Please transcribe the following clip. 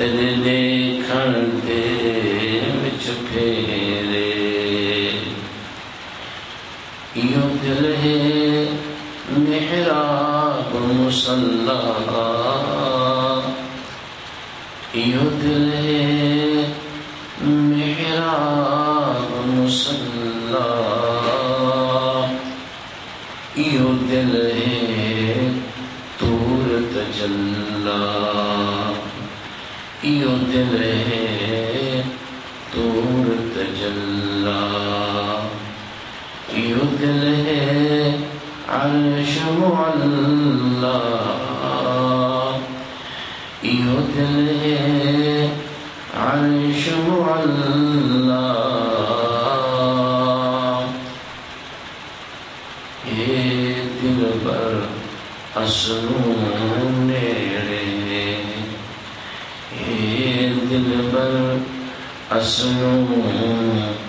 تیرے وچ پھیرے یوں دل ہے محراب مسلح یوں دل ہے محراب مسلح یوں دل ہے تور تجلا یوں دل ہے تور تجلا یوں دل ہے عرش معلا یوں دل ہے عرش معلا اے دل بر اسنو نیڑے دل بر اسنو نیڑے